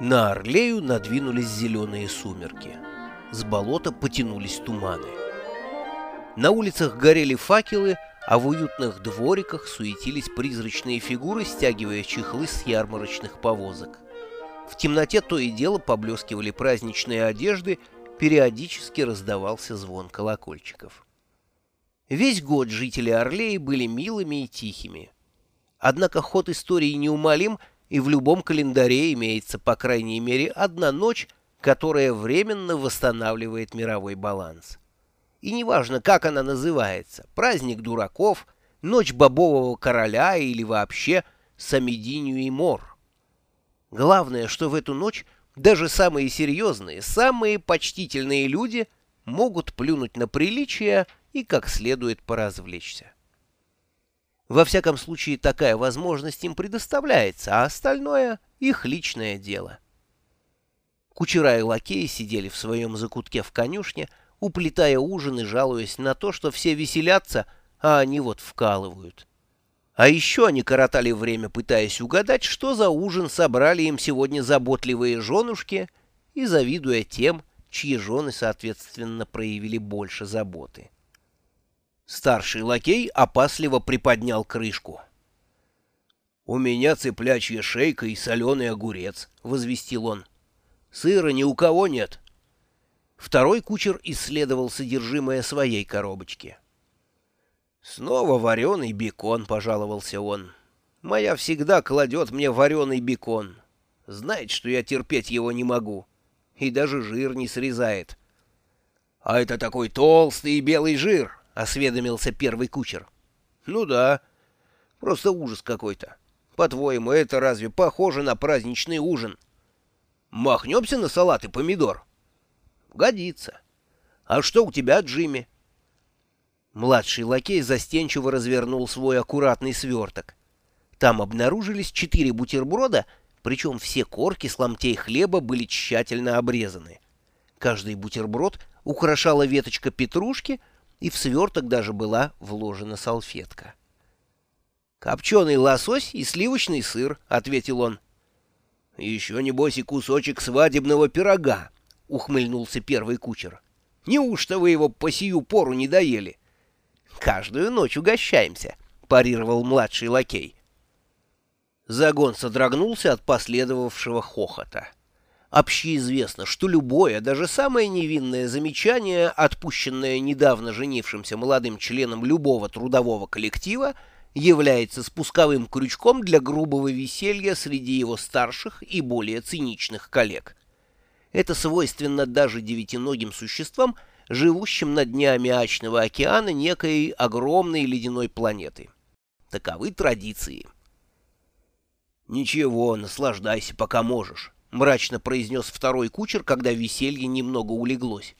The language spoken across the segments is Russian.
На Орлею надвинулись зеленые сумерки. С болота потянулись туманы. На улицах горели факелы, а в уютных двориках суетились призрачные фигуры, стягивая чехлы с ярмарочных повозок. В темноте то и дело поблескивали праздничные одежды, периодически раздавался звон колокольчиков. Весь год жители Орлеи были милыми и тихими. Однако ход истории неумолим — и в любом календаре имеется по крайней мере одна ночь, которая временно восстанавливает мировой баланс. И неважно, как она называется – праздник дураков, ночь бобового короля или вообще Самединью и Мор. Главное, что в эту ночь даже самые серьезные, самые почтительные люди могут плюнуть на приличие и как следует поразвлечься. Во всяком случае, такая возможность им предоставляется, а остальное — их личное дело. Кучера и лакеи сидели в своем закутке в конюшне, уплетая ужин и жалуясь на то, что все веселятся, а они вот вкалывают. А еще они коротали время, пытаясь угадать, что за ужин собрали им сегодня заботливые женушки, и завидуя тем, чьи жены, соответственно, проявили больше заботы. Старший лакей опасливо приподнял крышку. «У меня цыплячья шейка и соленый огурец», — возвестил он. «Сыра ни у кого нет». Второй кучер исследовал содержимое своей коробочки. «Снова вареный бекон», — пожаловался он. «Моя всегда кладет мне вареный бекон. Знает, что я терпеть его не могу. И даже жир не срезает». «А это такой толстый и белый жир», — осведомился первый кучер. «Ну да, просто ужас какой-то. По-твоему, это разве похоже на праздничный ужин? Махнемся на салат и помидор?» «Годится. А что у тебя, Джимми?» Младший лакей застенчиво развернул свой аккуратный сверток. Там обнаружились четыре бутерброда, причем все корки с ломтей хлеба были тщательно обрезаны. Каждый бутерброд украшала веточка петрушки — и в сверток даже была вложена салфетка. «Копченый лосось и сливочный сыр», — ответил он. «Еще, небось, и кусочек свадебного пирога», — ухмыльнулся первый кучер. «Неужто вы его по сию пору не доели?» «Каждую ночь угощаемся», — парировал младший лакей. Загон содрогнулся от последовавшего хохота. Общеизвестно, что любое, даже самое невинное замечание, отпущенное недавно женившимся молодым членом любого трудового коллектива, является спусковым крючком для грубого веселья среди его старших и более циничных коллег. Это свойственно даже девятиногим существам, живущим на дне аммиачного океана некой огромной ледяной планеты. Таковы традиции. «Ничего, наслаждайся, пока можешь» мрачно произнес второй кучер, когда веселье немного улеглось.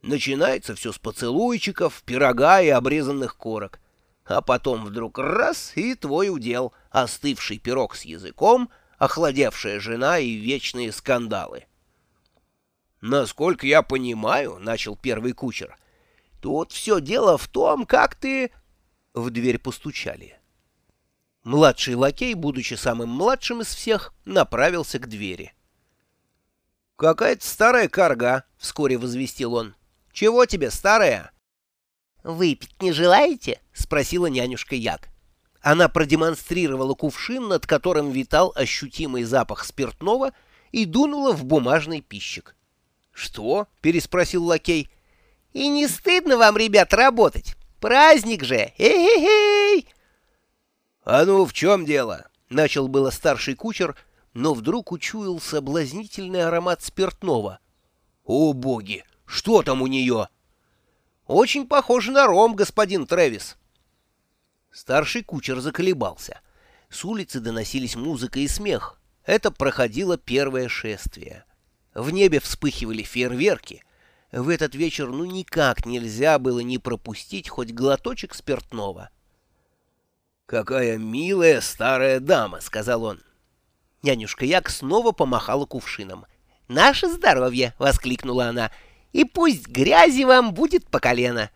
Начинается все с поцелуйчиков, пирога и обрезанных корок. А потом вдруг раз — и твой удел, остывший пирог с языком, охладевшая жена и вечные скандалы. «Насколько я понимаю, — начал первый кучер, — тут все дело в том, как ты...» В дверь постучали. Младший лакей, будучи самым младшим из всех, направился к двери. «Какая-то старая карга», — вскоре возвестил он. «Чего тебе, старая?» «Выпить не желаете?» — спросила нянюшка Як. Она продемонстрировала кувшин, над которым витал ощутимый запах спиртного, и дунула в бумажный пищик. «Что?» — переспросил лакей. «И не стыдно вам, ребят, работать? Праздник же! Эй-эй-эй!» «А ну, в чем дело?» — начал было старший кучер, но вдруг учуял соблазнительный аромат спиртного. «О, боги! Что там у нее?» «Очень похоже на ром, господин Трэвис». Старший кучер заколебался. С улицы доносились музыка и смех. Это проходило первое шествие. В небе вспыхивали фейерверки. В этот вечер ну никак нельзя было не пропустить хоть глоточек спиртного. «Какая милая старая дама!» — сказал он. Нянюшка Як снова помахала кувшином. «Наше здоровье!» — воскликнула она. «И пусть грязи вам будет по колено!»